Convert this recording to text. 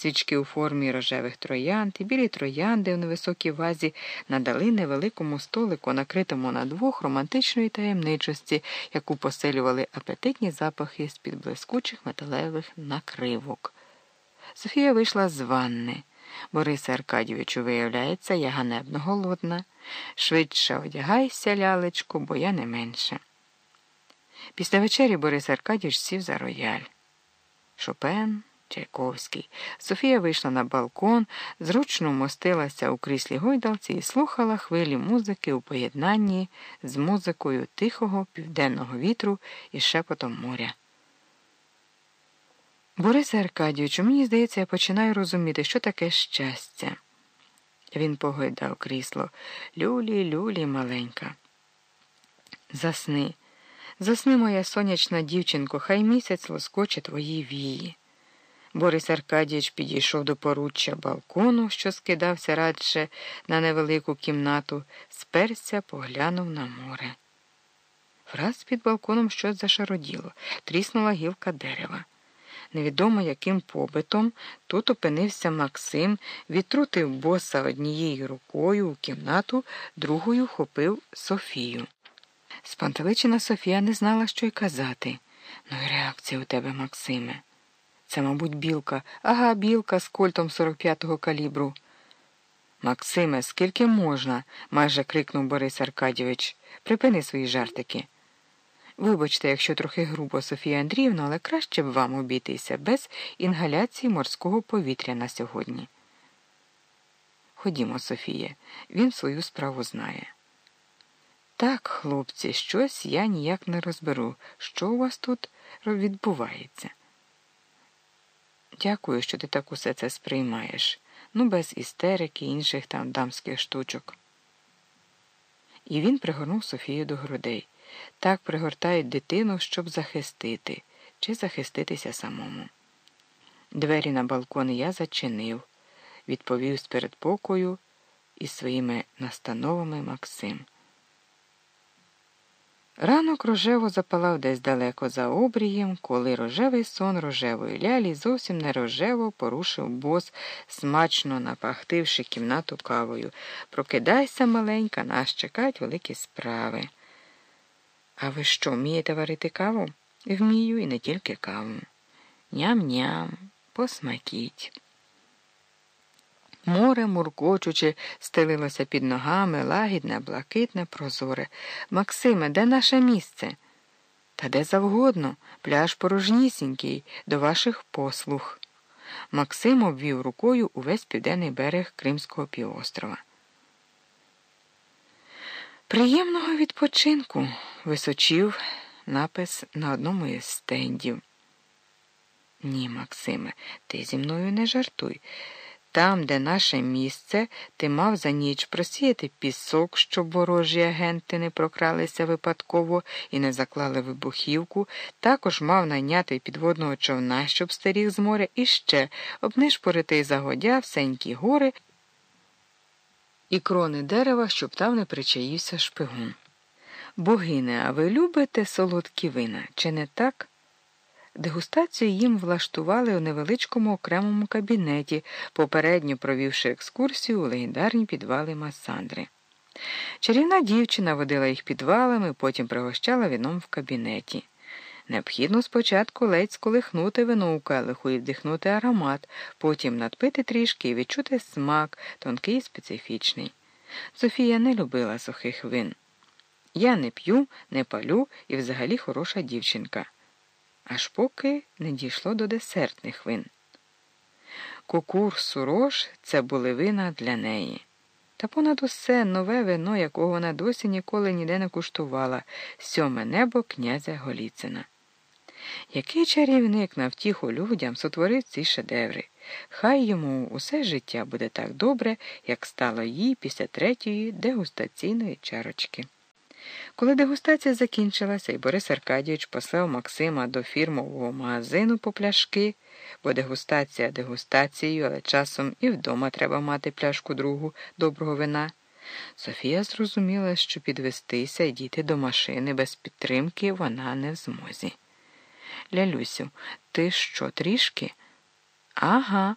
свічки у формі рожевих троянд і білі троянди в невисокій вазі надали невеликому столику, накритому на двох романтичної таємничості, яку поселювали апетитні запахи з-під блискучих металевих накривок. Софія вийшла з ванни. Борисе Аркадійовичу, виявляється, я ганебно голодна. Швидше одягайся, лялечку, бо я не менше. Після вечері Борис Аркадійович сів за рояль. Шопен, Чайковський. Софія вийшла на балкон, зручно вмостилася у кріслі гойдалці і слухала хвилі музики у поєднанні з музикою тихого південного вітру і шепотом моря. Борисе Аркадійовичу, мені здається, я починаю розуміти, що таке щастя. Він погойдав крісло. Люлі, люлі, маленька. Засни, засни, моя сонячна дівчинко, хай місяць лоскоче твої вії. Борис Аркадійович підійшов до поруччя балкону, що скидався радше на невелику кімнату, сперся, поглянув на море. Враз під балконом щось зашароділо, тріснула гілка дерева. Невідомо яким побитом тут опинився Максим, відтрутив боса однією рукою у кімнату, другою хопив Софію. Спантеличена Софія не знала, що й казати. Ну і реакція у тебе, Максиме. Це, мабуть, білка. Ага, білка з кольтом 45-го калібру. Максиме, скільки можна? майже крикнув Борис Аркадійович. Припини свої жартики. Вибачте, якщо трохи грубо, Софія Андріївна, але краще б вам обійтися без інгаляції морського повітря на сьогодні. Ходімо, Софія, він свою справу знає. Так, хлопці, щось я ніяк не розберу. Що у вас тут відбувається? Дякую, що ти так усе це сприймаєш. Ну, без істерики, інших там дамських штучок. І він пригорнув Софію до грудей. Так пригортають дитину, щоб захистити чи захиститися самому. Двері на балкон я зачинив, відповів з передпокою із своїми настановами Максим. Ранок рожево запалав десь далеко за обрієм, коли рожевий сон рожевої лялі зовсім не рожево порушив бос, смачно напахтивши кімнату кавою. Прокидайся, маленька, нас чекають великі справи. А ви що, вмієте варити каву? Вмію і не тільки каву. Ням-ням, посмакіть. Море, муркочучи, стелилося під ногами, лагідне, блакитне, прозоре. Максиме, де наше місце? Та де завгодно, пляж порожнісінький, до ваших послуг. Максим обвів рукою увесь південний берег Кримського півострова. Приємного відпочинку височив напис на одному із стендів. Ні, Максиме, ти зі мною не жартуй. Там, де наше місце, ти мав за ніч просіяти пісок, щоб ворожі агенти не прокралися випадково і не заклали вибухівку, також мав найняти підводного човна, щоб старіг з моря, і ще обнишпорити й загодя всенькі гори і крони дерева, щоб там не причаївся шпигун. Богине, а ви любите солодкі вина, чи не так? Дегустацію їм влаштували у невеличкому окремому кабінеті, попередньо провівши екскурсію у легендарні підвали Масандри. Чарівна дівчина водила їх підвалами, потім пригощала вином в кабінеті. Необхідно спочатку ледь сколихнути вино у келиху і вдихнути аромат, потім надпити трішки і відчути смак, тонкий і специфічний. Софія не любила сухих вин. Я не п'ю, не палю і взагалі хороша дівчинка. Аж поки не дійшло до десертних вин. Кукур сурош це були вина для неї. Та понад усе нове вино, якого вона досі ніколи ніде не куштувала, сьоме небо князя Голіцина. Який чарівник на втіху людям сотворив ці шедеври. Хай йому усе життя буде так добре, як стало їй після третьої дегустаційної чарочки. Коли дегустація закінчилася, і Борис Аркадійович послав Максима до фірмового магазину по пляшки, бо дегустація дегустацією, але часом і вдома треба мати пляшку другу доброго вина. Софія зрозуміла, що підвестися і дійти до машини без підтримки вона не в змозі. Лялюсю, ти що, трішки? Ага.